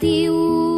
丢。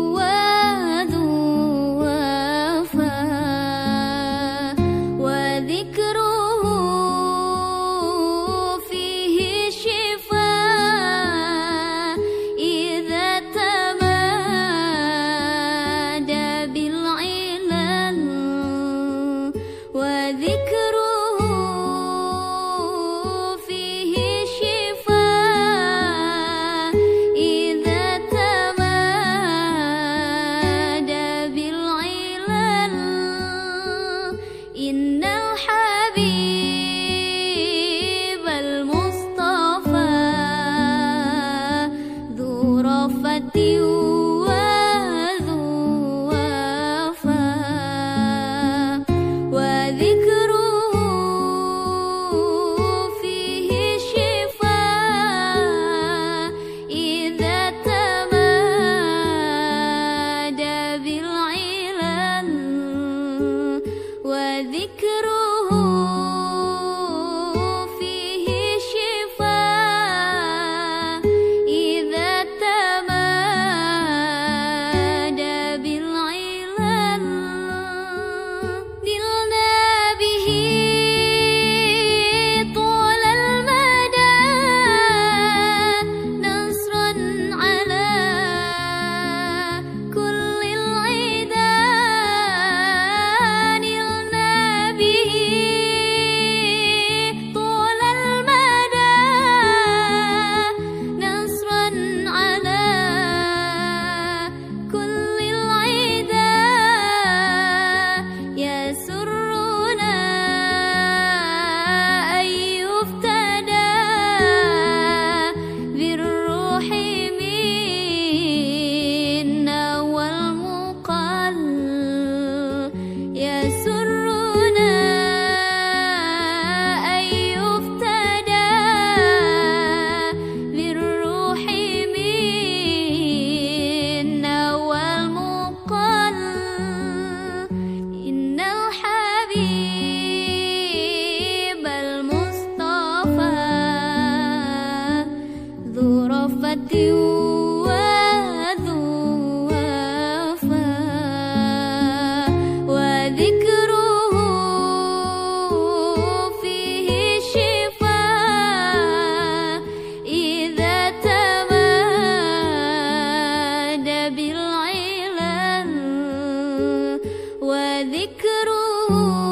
الحبيب ذكرون